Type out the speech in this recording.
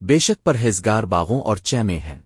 بے شک پرہیزگار باغوں اور چیمے میں ہیں۔